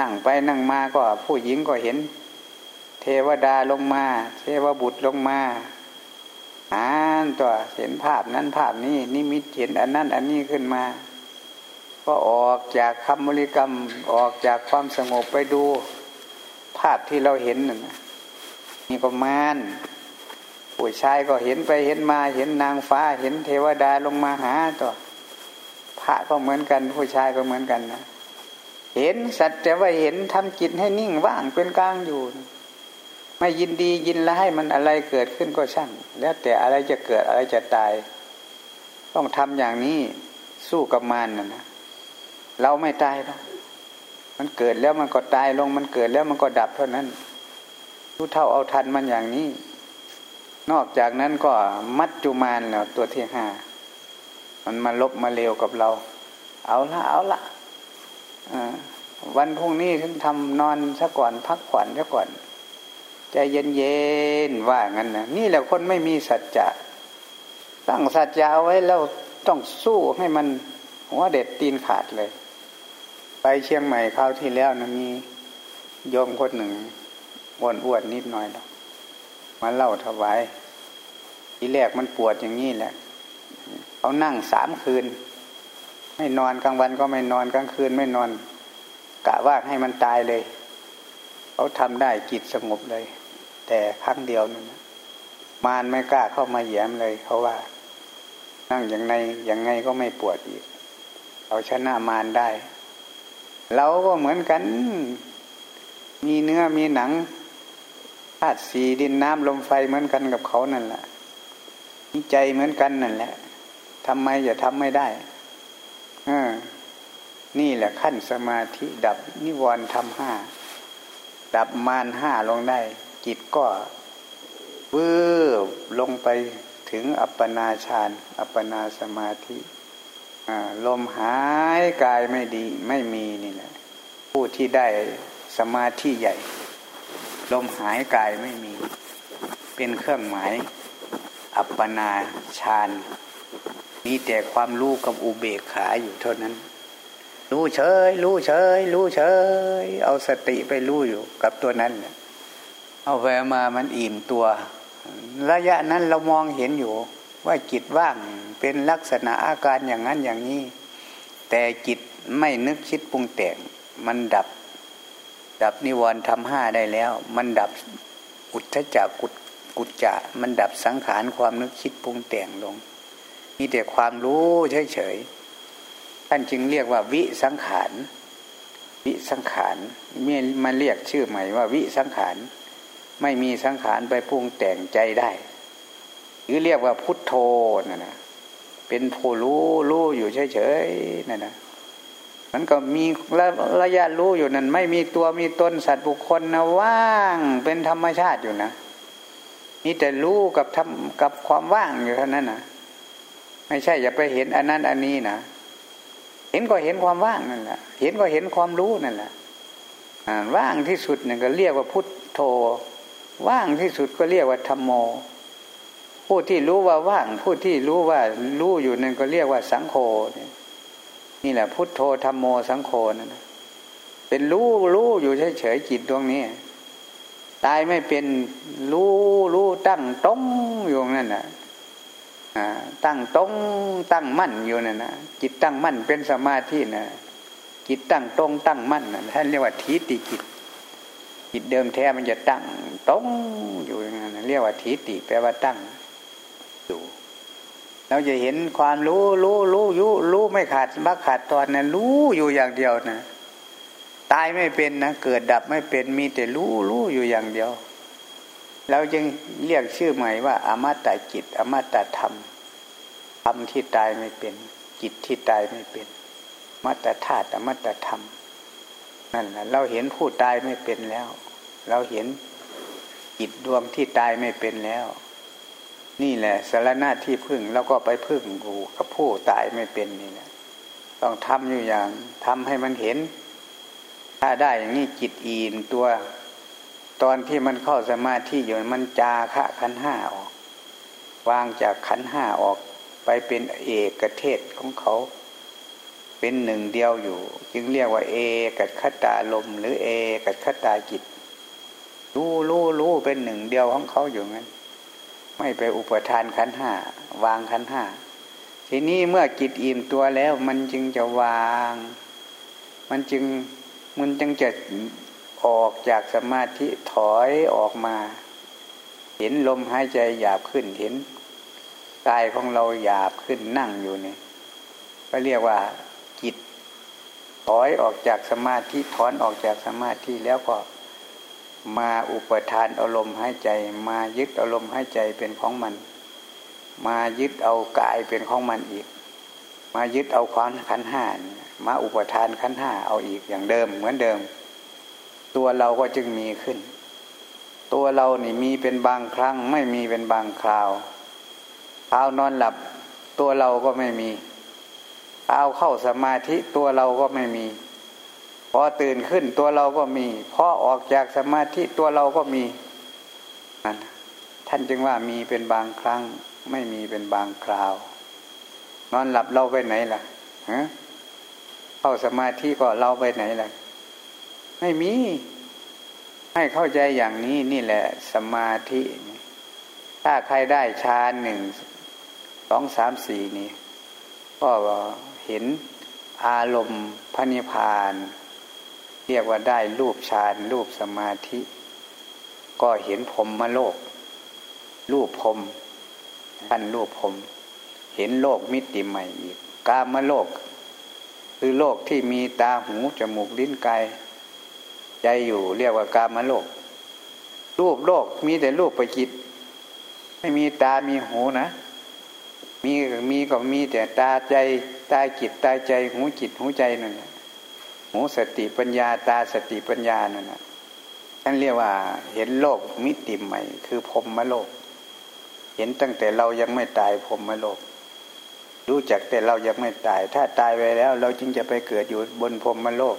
นั่งไปนั่งมาก็ผู้หญิงก็เห็น เทวดาลงมา เทวบุตรลงมาอ่านตัวเห็นภาพนั้นภาพนี้นิมิตเห็นอันนั้น อันนี้ขึ้นมา ก็ออกจากคำบริกรรมออกจากความสงบไปดู ภาพที่เราเห็นน่ะนี่ก็มานผู้ชายก็เห็นไปเห็นมาเห็นนางฟ้าเห็นเทวดาลงมาหาตัว พระก็เหมือนกัน ผู้ชายก็เหมือนกันนะเห็นสัตว์แต่ว่าเห็นทำจิตให้นิ่งว่างเป็นกลางอยู่ ไม่ยินดียินร้ายมันอะไรเกิดขึ้นก็ช่าง แล้วแต่อะไรจะเกิดอะไรจะตาย ต้องทำอย่างนี้สู้กับมานนะนะเราไม่ตายหรอกมันเกิดแล้วมันก็ตายลง มันเกิดแล้วมันก็ดับเท่านั้นรู้เท่าเอาทันมันอย่างนี้ นอกจากนั้นก็มัดจุมานแล้วตัวที่ห้า มันมาลบมาเลวกับเรา เอาละเอาละวันพรุ่งนี้ฉันทำนอนซะก่อนพักผ่อนซะก่อนใจเย็นๆว่างั้นนะนี่แหละคนไม่มีสัจจะตั้งสัจจะเอาไว้แล้วต้องสู้ให้มันหัวเด็ดตีนขาดเลย ไปเชียงใหม่คราวที่แล้วนะมีโยมคนหนึ่งอ้วนอ้วนนิดหน่อยหรอกมาเล่าถวายทีแรกมันปวดอย่างนี้แหละ เขานั่งสามคืน ไม่นอนกลางวันก็ไม่นอนกลางคืนไม่นอนกะว่าให้มันตายเลยเขาทำได้จิตสงบเลย แต่ครั้งเดียวนั่นมารไม่กล้าเข้ามาแย้มเลยเขาว่า นั่งอย่างไงอย่างไงก็ไม่ปวดอีกเอาชนะมารได้ เราก็เหมือนกัน มีเนื้อมีหนังธาตุสีดินน้ำลมไฟเหมือนกันกับเขานั่นแหละมีใจเหมือนกันนั่นแหละ ทำไมจะทำไม่ได้นี่แหละขั้นสมาธิ ดับนิวรณ์ทำห้า ดับมารห้าลงได้ จิตก็วืบลงไปถึงอัปปนาฌานอัปปนาสมาธิลมหายกายไม่ดีไม่มีนี่แหละ ผู้ที่ได้สมาธิใหญ่ ลมหายกายไม่มี เป็นเครื่องหมาย อัปปนาฌาน มีแต่ความรู้กับอุเบกขาอยู่เท่านั้น รู้เฉย รู้เฉย รู้เฉย เอาสติไปรู้อยู่กับตัวนั้น เอาแวมามันอิ่มตัว ระยะนั้นเรามองเห็นอยู่ ว่าจิตว่างเป็นลักษณะอาการอย่างนั้นอย่างนี้ แต่จิตไม่นึกคิดปรุงแต่ง มันดับ ดับนิวรณ์ทำห้าได้แล้ว มันดับอุทธจักกุจจะมันดับสังขารความนึกคิดปรุงแต่งลง มีแต่ความรู้เฉยๆท่านจึงเรียกว่าวิสังขารวิสังขารเมื่อมาเรียกชื่อใหม่ว่าวิสังขารไม่มีสังขารไปปรุงแต่งใจได้ หรือเรียกว่าพุทโธนะนะเป็นผู้รู้รู้อยู่เฉยๆนั่นนะมันก็มีระระยะรู้อยู่นั่นไม่มีตัวมีตนสัตว์บุคคลนะว่างเป็นธรรมชาติอยู่นะมีแต่รู้กับทำกับความว่างอยู่เท่านั้นนะ ไม่ใช่อย่าไปเห็นอันนั้นอันนี้นะเห็นก็เห็นความว่างนั่นแหละเห็นก็เห็นความรู้นั่นแหละว่างที่สุดนี่ยก็เรียกว่าพุทโธ ว่างที่สุดก็เรียกว่าธรรมโม ผู้ที่รู้ว่าว่าง ผู้ที่รู้ว่ารู้อยู่นั่นก็เรียกว่าสังโฆนี่แหละ พุทโธธรรมโมสังโฆนั่นเป็นรู้รู้อยู่เฉยๆจิตดวงนี้ตายไม่เป็นรู้รู้ตั้งตรงอยู่นั่นน่ะ ตั้งตรงตั้งมั่นอยู่นั่นนะจิตตั้งมั่นเป็นสมาธินะจิตตั้งตรงตั้งมั่นนะท่านเรียกว่าทีติจิต จิตเดิมแท้มันจะตั้งตรงอยู่อย่างนั้นเรียกว่าทีติแปลว่าตั้งอยู่เราจะเห็นความรู้รู้รู้ยุรู้ไม่ขาดบักขาดตอนนะรู้อยู่อย่างเดียวนะตายไม่เป็นนะเกิดดับไม่เป็นมีแต่รู้รู้อยู่อย่างเดียวเราจึงเรียกชื่อใหม่ว่า อมตะจิต อมตะธรรม รมที่ตายไม่เป็น จิตที่ตายไม่เป็น มัตตธาตุอมตะธรรมนั่นแหละเราเห็นผู้ตายไม่เป็นแล้ว เราเห็นจิตดวงที่ตายไม่เป็นแล้ว นี่แหละสารณะที่พึ่งแล้วก็ไปพึ่งกูกับผู้ตายไม่เป็นนี่แหละต้องทำอยู่อย่างทำให้มันเห็น ถ้าได้อย่างนี้จิตอีนตัว ตอนที่มันเข้าสมาธิอยู่มันจาคะขันห้าออก วางจากขันห้าออก ไปเป็นเอกเทศของเขา เป็นหนึ่งเดียวอยู่ จึงเรียกว่า เอกัดขตาลม หรือเอกัดขตาจิตรู้รู้รู้เป็นหนึ่งเดียวของเขาอยู่งั้น ไม่ไปอุปทานขันห้าวางขันห้าทีนี้เมื่อจิตอิ่มตัวแล้วมันจึงจะวาง มันจึงมันจึงจะออกจากสมาธิถอยออกมา เห็นลมหายใจหยาบขึ้นเห็น กายของเราหยาบขึ้นนั่งอยู่นี่ก็เรียกว่าจิตถอยออกจากสมาธิถอนออกจากสมาธิแล้วก็มาอุปทานอารมณ์หายใจ มายึดอารมณ์หายใจเป็นของมัน มายึดเอากายเป็นของมันอีก มายึดเอาความขันห้ามาอุปทานขันห้าเอาอีกอย่างเดิมเหมือนเดิม ตัวเราก็จึงมีขึ้น ตัวเรานี่มีเป็นบางครั้งไม่มีเป็นบางคราว ครานอนหลับตัวเราก็ไม่มีคราวเข้าสมาธิตัวเราก็ไม่มี พอตื่นขึ้นตัวเราก็มี พอออกจากสมาธิตัวเราก็มีนั่นท่านจึงว่ามีเป็นบางครั้ง ไม่มีเป็นบางคราวนอนหลับเราไปไหนล่ะฮะเข้าสมาธิก็เราไปไหนล่ะ ไม่มี ให้เข้าใจอย่างนี้นี่แหละ สมาธิ ถ้าใครได้ฌานหนึ่ง สองสามสี่นี่ก็เห็นอารมณ์พระนิพพาน เรียกว่าได้รูปฌานรูปสมาธิ ก็เห็นพรมมโลก รูปพรมท่านรูปพรมเห็นโลกมิติใหม่อีกกามโลก คือโลกที่มีตาหูจมูกลิ้นกายใจอยู่เรียกว่ากามโลก รูปโลกมีแต่รูปประจิต ไม่มีตามีหูนะ มีมีก็มีแต่ตาใจตาจิตตาใจหูจิตหูใจนั่นแหละหูสติปัญญาตาสติปัญญานั่นแหละท่านเรียกว่า เห็นโลกมิติใหม่ คือพรมมโลก เห็นตั้งแต่เรายังไม่ตายพรมมโลก รู้จักแต่เรายังไม่ตาย ถ้าตายไปแล้ว เราจึงจะไปเกิดอยู่บนพรมมโลก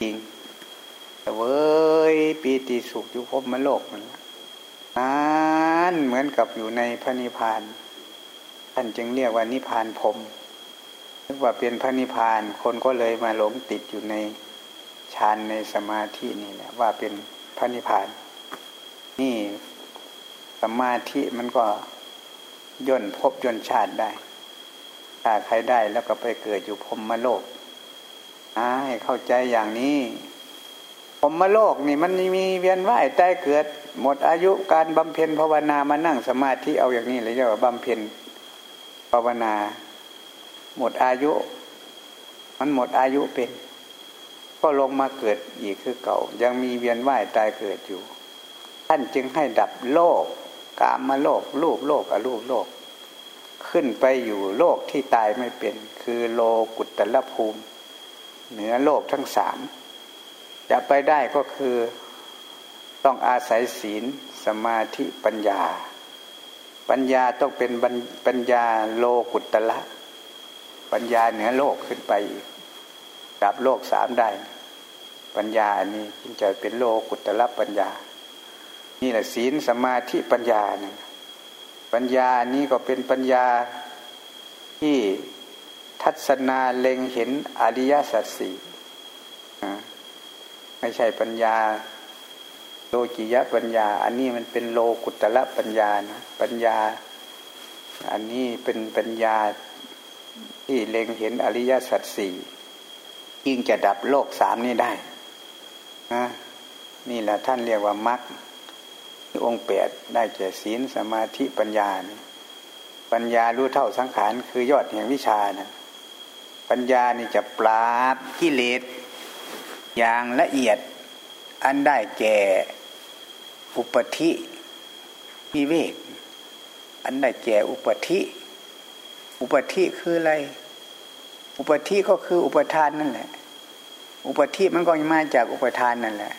จริงเว้ยปีติสุขอยู่พบมโลกมันนั้นเหมือนกับอยู่ในพระนิพพาน ท่านจึงเรียกว่านิพานพรมนึกว่าเป็นพระนิพาน คนก็เลยมาหลงติดอยู่ในฌานในสมาธินี่แหละว่าเป็นพระนิพพาน นี่สมาธิมันก็ย่นพบย่นชาติได้ ถ้าใครได้แล้วก็ไปเกิดอยู่พรมมโลกให้เข้าใจอย่างนี้ผมมโลกนี่มันมีเวียนว่ายใตายเกิด หมดอายุการบำเพ็ญภาวนามานั่งสมาธิเอาอย่างนี้เลยเรียกว่าบำเพ็ญ ภาวนา หมดอายุ มันหมดอายุเป็น ก็ลงมาเกิดอีกคือเก่า ยังมีเวียนว่ายตายเกิดอยู่ ท่านจึงให้ดับโลกกามมาโลกรูปโลกอรูปโลก ขึ้นไปอยู่โลกที่ตายไม่เป็น คือโลกุตตะภูมิ เหนือโลกทั้งสามจะไปได้ก็คือต้องอาศัยศีลสมาธิปัญญา ปัญญาต้องเป็นปัญญาโลกุตละ ปัญญาเหนือโลกขึ้นไปดับโลกสามได้ ปัญญาอันนี้จึงจะเป็นโลกุตละปัญญา นี่แหละศีลสมาธิปัญญาเนี่ยปัญญานี้ก็เป็นปัญญาที่ทัศนาเล็งเห็นอริยสัจสี่ไม่ใช่ปัญญา โลกิยะปัญญา อันนี้มันเป็นโลกุตละปัญญานะปัญญา อันนี้เป็นปัญญาที่เล็งเห็นอริยสัจสี่ยิ่งจะดับโลกสามนี้ได้นะนี่แหละท่านเรียกว่ามรรคองค์แปดได้แก่ศีลสมาธิปัญญานี่ปัญญารู้เท่าสังขารคือยอดแห่งวิชานะปัญญานี่จะปราบกิเลสอย่างละเอียดอันได้แก่ อุปธิวิเวก อันได้แก่อุปธิอุปธิคืออะไร อุปธิก็คืออุปทานนั่นแหละ อุปธิมันก็มาจากอุปทานนั่นแหละ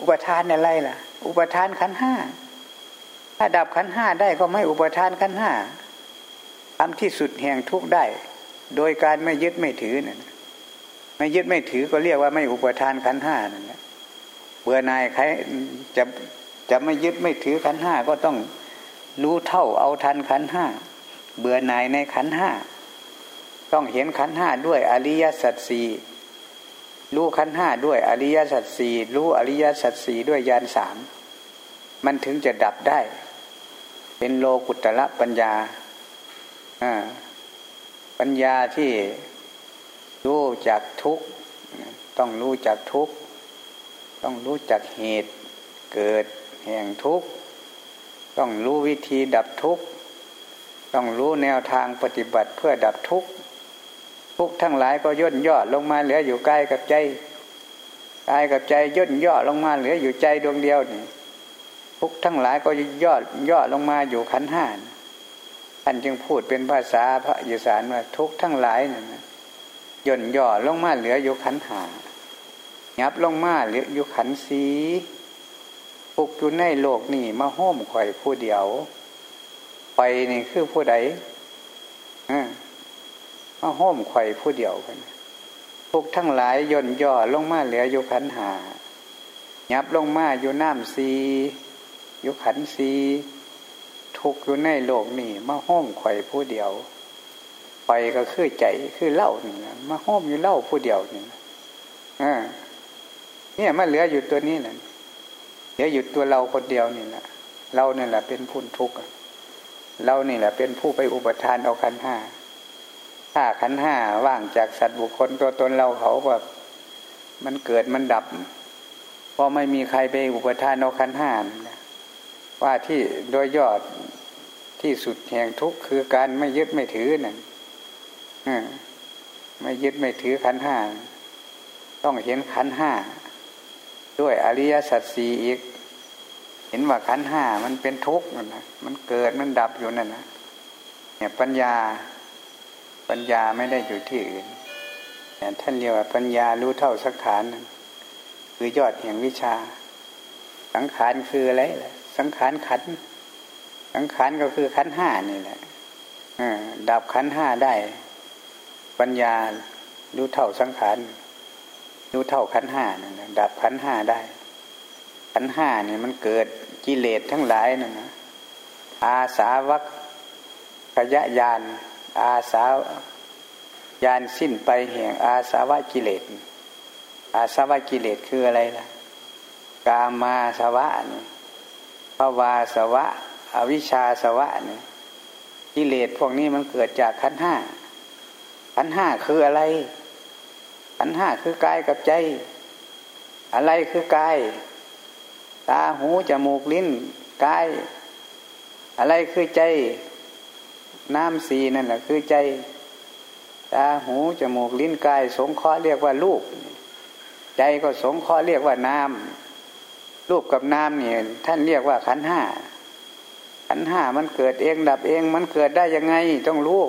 อุปทานอะไรล่ะ อุปทานขันห้าถ้าดับขันห้าได้ก็ไม่อุปทานขันห้าทำที่สุดแห่งทุกได้ โดยการไม่ยึดไม่ถือนั่นไม่ยึดไม่ถือก็เรียกว่าไม่อุปทานขันห้านั่นแหละเบื่อนายใครจะ จะไม่ยึดไม่ถือขันห้าก็ต้องรู้เท่าเอาทันขันห้าเบื่อหน่ายในขันห้าต้องเห็นขันห้าด้วยอริยสัจสี่รู้ขันห้าด้วยอริยสัจสี่รู้อริยสัจสี่ด้วยญาณสามมันถึงจะดับได้ เป็นโลกุตระปัญญาปัญญาที่รู้จักทุกต้องรู้จักทุกต้องรู้จักเหตุเกิด แห่งทุกข์ ต้องรู้วิธีดับทุกข์ ต้องรู้แนวทางปฏิบัติเพื่อดับทุกข์ทุกทั้งหลายก็ย่นย่อลงมาเหลืออยู่ใกล้กับใจกายกับใจย่นย่อลงมาเหลืออยู่ใจดวงเดียวนี่ทุกทั้งหลายก็ย่อย่อลงมาอยู่ขันห้าท่านจึงพูดเป็นภาษาพระยุสานว่าทุกทั้งหลายนั่นย่นย่อลงมาเหลืออยู่ขันหายับลงมาเหลืออยู่ขันสีุกอยู่ในโลกนี่มาห้อมข่อยผู้เดียว ไปนี่คือผู้ใดมาห้อมข่อยผู้เดียวกันทุกทั้งหลายย่นย่อลงมาเหลืออยู่ขันหายับลงมาอยู่น้ำซีอยู่ขันซีทุกอยู่ในโลกนี่มาห้อมข่อยผู้เดียว ไปก็คือใจคือเล่านี่นะมาห้อมอยู่เล่าผู้เดียวนี่อ่าเนี่ยมาเหลืออยู่ตัวนี้แหละ เดี๋ยวหยุดตัวเราคนเดียวนี่แหละเราเนี่ยแหละเป็นผู้ทุกข์เรานี่แหละเป็นผู้ไปอุปทานเอาขันห้าถ้าขันห้าว่างจากสัตว์บุคคลตัวตนเราเขาแบบมันเกิดมันดับพอไม่มีใครไปอุปทานเอาขันห้าว่าที่โดยยอดที่สุดแห่งทุกข์คือการไม่ยึดไม่ถือนั่นไม่ยึดไม่ถือขันห้าต้องเห็นขันห้าด้วยอริยสัจสี่อีก เห็นว่าขันห้ามันเป็นทุกข์นะมันเกิดมันดับอยู่นั่นนะเนี่ยปัญญาปัญญาไม่ได้อยู่ที่อื่นเนี่ยท่านเรียกว่าปัญญารู้เท่าสังขารคือยอดแห่งวิชา สังขารคืออะไรล่ะ สังขารขัน สังขารก็คือขันห้านี่แหละดับขันห้าได้ ปัญญารู้เท่าสังขารรู้เท่าขันห้านั่นนะดับขันห้าได้ ขันห้านี่มันเกิดกิเลสทั้งหลายนั่นนะอาสาวัคขยะยาน อาสายานสิ้นไปแห่งอาสาวะกิเลส อาสาวะกิเลสคืออะไรล่ะ กามาสวะนี่ภาวาสวะ อวิชชาสวะนี่กิเลสพวกนี้มันเกิดจากขันห้าขันห้าคืออะไรขันห้าคือกายกับใจ อะไรคือกาย ตาหูจมูกลิ้นกาย อะไรคือใจ น้ำสีนั่นแหละคือใจ ตาหูจมูกลิ้นกาย สงเคราะห์เรียกว่าลูกใจก็สงเคราะห์เรียกว่าน้ำลูกกับน้ำเนี่ยท่านเรียกว่าขันห้าขันห้ามันเกิดเองดับเองมันเกิดได้ยังไงต้องรู้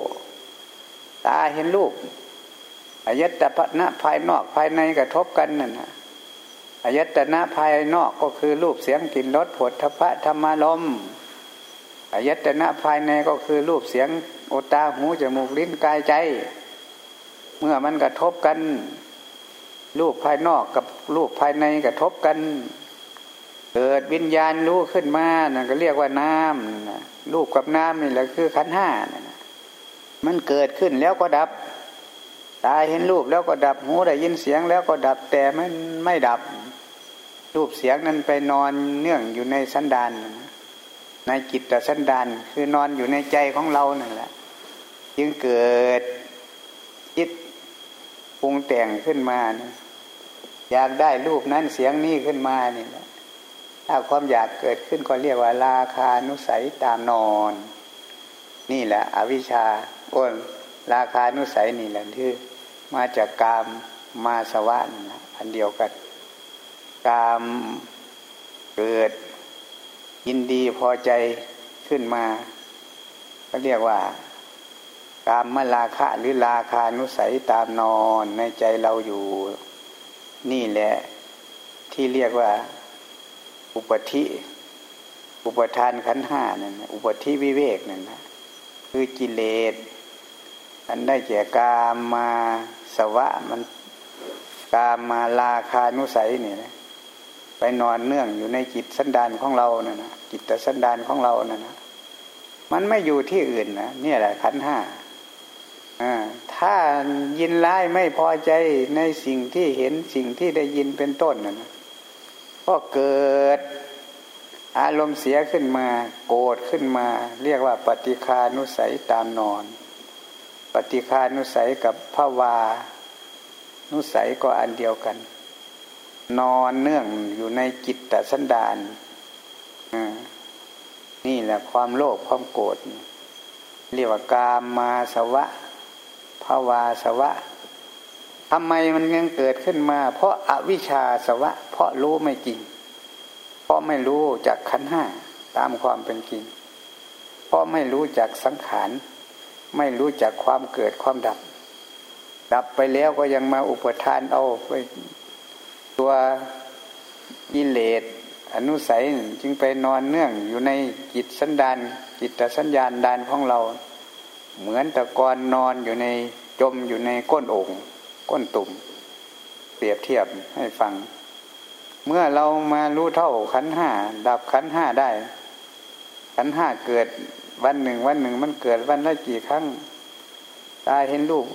ตาเห็นรูปอายตนะภายนอกภายในกระทบกันนั่นนะ อายตนะภายนอกก็คือรูปเสียงกลิ่นรสผลทพะธรรมลมอายตนะภายในก็คือรูปเสียงโอตาหูจมูกลิ้นกายใจ เมื่อมันกระทบกัน รูปภายนอกกับรูปภายในกระทบกัน เกิดวิญญาณรู้ขึ้นมานั่นก็เรียกว่าน้ำรูปกับน้ำนี่แหละคือขันห้ามันเกิดขึ้นแล้วก็ดับตาเห็นรูปแล้วก็ดับหูได้ยินเสียงแล้วก็ดับแต่มันไม่ดับ รูปเสียงนั้นไปนอนเนื่องอยู่ในสันดานในจิตแต่สันดานคือนอนอยู่ในใจของเรานั่นแหละ จึงเกิดจิตปรุงแต่งขึ้นมานะอยากได้รูปนั้นเสียงนี้ขึ้นมานี่แหละถ้าความอยากเกิดขึ้นก็เรียกว่าราคานุสัยตามนอน นี่แหละ อวิชชาอ้นราคานุสัยนี่แหละที่มาจากกามมาสวะนะอันเดียวกัน กามเกิดยินดีพอใจขึ้นมาก็เรียกว่ากามมราคะหรือราคานุสัยตามนอนในใจเราอยู่นี่แหละ ที่เรียกว่า อุปธิ อุปทานขันห้านั่นอุปธิวิเวกนั่นนะคือกิเลสอันได้แก่กามมาสวะมันกามมาลาคานุสัยนี่นะ ไปนอนเนื่องอยู่ในจิตสันดานของเรานะ่ะนะจิตสันดานของเรานะ่ะนะมันไม่อยู่ที่อื่นนะเนี่ยแหละขันห้าถ้ายินร้ายไม่พอใจในสิ่งที่เห็นสิ่งที่ได้ยินเป็นต้นนะนะก็เกิดอารมณ์เสียขึ้นมา โกรธขึ้นมา เรียกว่าปฏิคานุสัยตามนอน ปฏิคานุสัยกับภาวา นุสัยก็อันเดียวกัน นอนเนื่องอยู่ในจิตตสันดานนี่แหละความโลภความโกรธเรียกว่ากามมาสวะภาวาสวะทำไมมันยังเกิดขึ้นมา เพราะอาวิชชาสวะ เพราะรู้ไม่จริง เพราะไม่รู้จากขันห้าตามความเป็นจริง เพราะไม่รู้จากสังขาร ไม่รู้จักความเกิดความดับ ดับไปแล้วก็ยังมาอุปทานเอาไป ตัวยิเลสอนุสัยจึงไปนอนเนื่องอยู่ในจิตสันดานจิตสัญญาณดานของเรา เหมือนตะกอนนอนอยู่ในจมอยู่ในก้นโอ่งก้นตุ่ม เปรียบเทียบให้ฟัง เมื่อเรามารู้เท่าขันห้าดับขันห้าได้ ขันห้าเกิดวันหนึ่งวันหนึ่งมันเกิดวันละกี่ครั้งตาเห็นรูป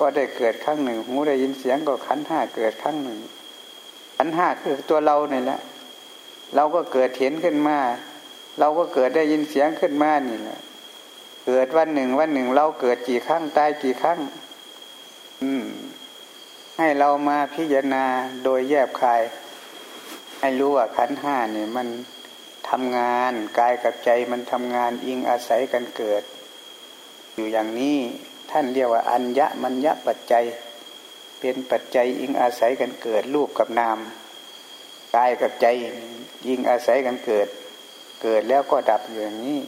ก็ได้เกิดครั้งหนึ่ง หูได้ยินเสียงก็ขันห้าเกิดครั้งหนึ่ง ขันห้าคือตัวเราเนี่ยแหละ เราก็เกิดเห็นขึ้นมา เราก็เกิดได้ยินเสียงขึ้นมานี่แหละ เกิดวันหนึ่งวันหนึ่ง เราเกิดกี่ครั้งตายกี่ครั้ง อืม ให้เรามาพิจารณาโดยแยบคาย ให้รู้ว่าขันห้าเนี่ยมันทำงานกายกับใจมันทำงานอิงอาศัยกันเกิด อยู่อย่างนี้ท่านเรียกว่า อัญญะมัญญะปัจจัย เป็นปัจจัยอิงอาศัยกันเกิดรูปกับนามกายกับใจอิงอาศัยกันเกิด เกิดแล้วก็ดับอยู่อย่างนี้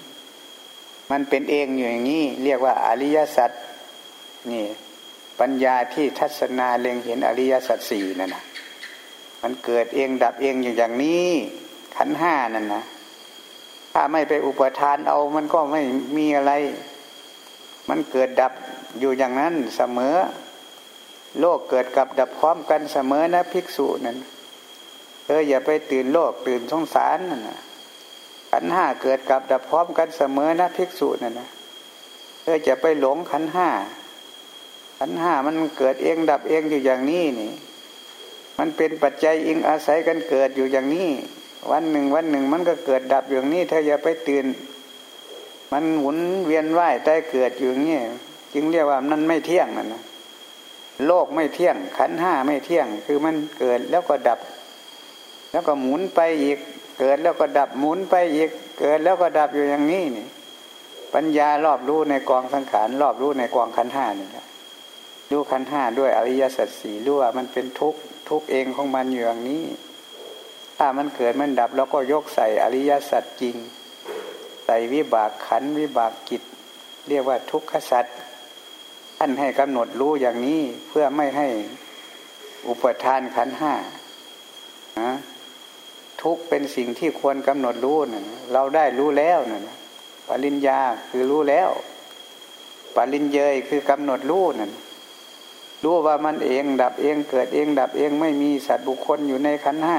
มันเป็นเองอยู่อย่างนี้ เรียกว่าอริยสัจนี่ ปัญญาที่ทัศนาเล็งเห็นอริยสัจสี่นั่นนะมันเกิดเองดับเองอยู่อย่างนี้ขันห้านั่นนะถ้าไม่ไปอุปทานเอามันก็ไม่มีอะไร มันเกิดดับอยู่อย่างนั้นเสมอ โลกเกิดกับดับพร้อมกันเสมอนะภิกษุนั่นเอออย่าไปตื่นโลกตื่นสงสารนั่นนะขันห้าเกิดกับดับพร้อมกันเสมอนะภิกษุนั่นนะเออจะไปหลงขันห้าขันห้ามันเกิดเองดับเองอยู่อย่างนี้นี่ มันเป็นปัจจัยอิงอาศัยกันเกิดอยู่อย่างนี้ วันหนึ่งวันหนึ่งมันก็เกิดดับอย่างนี้เธออย่าไปตื่น มันหมุนเวียนว่ายใต้เกิดอยู่อย่างนี้จึงเรียกว่านั่นไม่เที่ยงนั่นนะ โลกไม่เที่ยง ขันห้าไม่เที่ยง คือมันเกิดแล้วก็ดับ แล้วก็หมุนไปอีก เกิดแล้วก็ดับหมุนไปอีก เกิดแล้วก็ดับอยู่อย่างนี้นี่ ปัญญารอบรู้ในกองสังขารรอบรู้ในกองขันห้านี่แหละรู้ขันห้าด้วยอริยสัจสี่รู้ว่ามันเป็นทุกข์ทุกเองของมันอยู่อย่างนี้ ถ้ามันเกิดมันดับแล้วก็ยกใส่อริยสัจจริง ใส่วิบากขันวิบากกิจ เรียกว่าทุกขสัจ ท่านให้กำหนดรู้อย่างนี้เพื่อไม่ให้อุปทานขันห้าทุกเป็นสิ่งที่ควรกำหนดรู้นะเราได้รู้แล้วนะปริญญาคือรู้แล้ว ปริญเยยคือกำหนดรู้นั่นรู้ว่ามันเองดับเองเกิดเองดับเองไม่มีสัตว์บุคคลอยู่ในขันห้า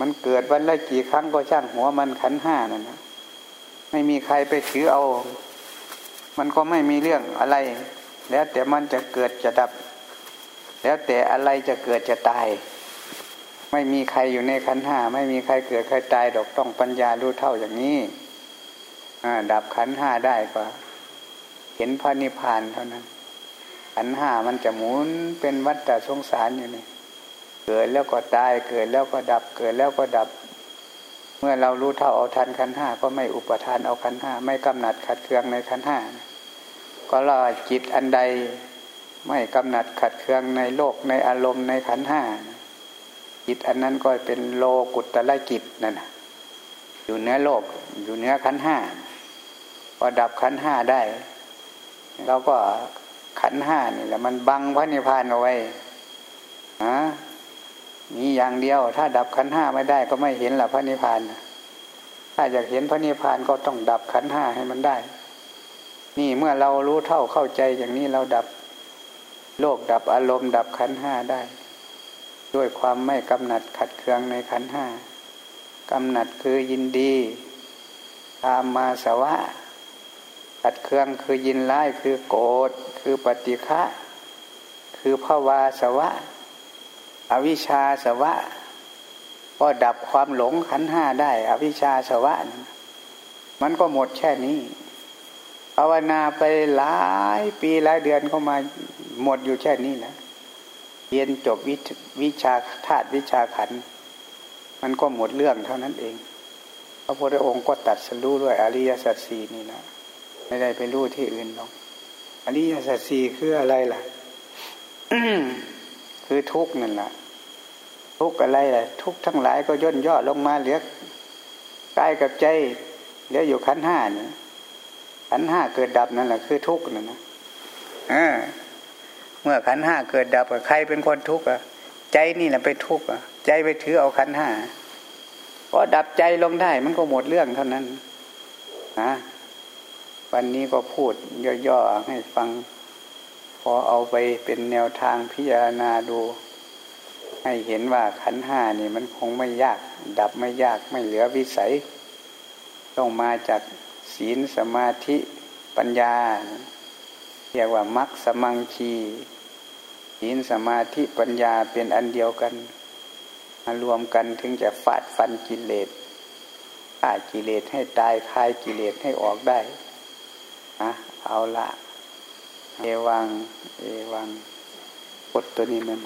มันเกิดวันละกี่ครั้งก็ช่างหัวมันขันห้านั่นนะไม่มีใครไปถือเอา มันก็ไม่มีเรื่องอะไร แล้วแต่มันจะเกิดจะดับ แล้วแต่อะไรจะเกิดจะตาย ไม่มีใครอยู่ในขันห้าไม่มีใครเกิดใครตายดอกต้องปัญญารู้เท่าอย่างนี้ดับขันห้าได้ก็เห็นพระนิพพานเท่านั้น ขันห้ามันจะหมุนเป็นวัฏฏะสงสารอยู่นี่เกิดแล้วก็ตายเกิดแล้วก็ดับ เกิดแล้วก็ดับ มื่อเรารู้เท่าเอาทันขันห้าก็ไม่อุปทานเอาขันห้าไม่กำหนัดขัดเคืองในขันห้าก็ละจิตอันใดไม่กำหนัดขัดเคืองในโลกในอารมณ์ในขันห้าจิตอันนั้นก็เป็นโลกุตตะจิตนั่นอยู่เนื้อโลกอยู่เนื้อขันห้าพอดับขันห้าได้เราก็ขันห้านี่แหละมันบังพระนิพพานเอาไว้ฮะ มีอย่างเดียว ถ้าดับขันห้าไม่ได้ก็ไม่เห็นละพระนิพพาน ถ้าอยากเห็นพระนิพพานก็ต้องดับขันห้าให้มันได้ นี่เมื่อเรารู้เท่าเข้าใจอย่างนี้เราดับ โลกดับอารมณ์ ดับขันห้าได้ ด้วยความไม่กำหนัดขัดเคืองในขันห้ากำหนัดคือยินดีตามมาสวะขัดเคืองคือยินร้ายคือโกรธคือปฏิฆะคือภาวาสวะ อวิชชาสวะ ก็ดับความหลงขันห้าได้ อวิชชาสวะ มันก็หมดแค่นี้ภาวนาไปหลายปีหลายเดือนเข้ามาหมดอยู่แค่นี้นะเรียนจบวิวชาธาตุวิชาขัน มันก็หมดเรื่องเท่านั้นเอง พระพุทธองค์ก็ตัดสรู้ด้วยอริยสัจสี่นี่นะไม่ได้ไปรู้ที่อื่นหรอกอริยสัจสี่คืออะไรล่ะ คือทุกนั่นแหละทุกอะไรล่ะ ทุกทั้งหลายก็ย่นย่อลงมาเหลือกายกับใจเหลืออยู่ขันห้าเนี่ยขันห้าเกิดดับนั่นแหละคือทุกนั่นนะเมื่อขันห้าเกิดดับใครเป็นคนทุกข์อะ ใจนี่แหละไปทุกข์อะ ใจไปถือเอาขันห้าพอดับใจลงได้มันก็หมดเรื่องเท่านั้นนะวันนี้ก็พูดย่อๆให้ฟัง อเอาไปเป็นแนวทางพิจารณาดู ให้เห็นว่าขันห้านี่มันคงไม่ยาก ดับไม่ยากไม่เหลือวิสัย ต้องมาจากศีลสมาธิปัญญา เรียกว่ามัคสมังคีศีลสมาธิปัญญาเป็นอันเดียวกันมารวมกันถึงจะฟาดฟันกิเลสฆ่ากิเลสให้ตายคลายกิเลสให้ออกได้นะเอาละ เอวัง เอวังกดตัวนี้มัน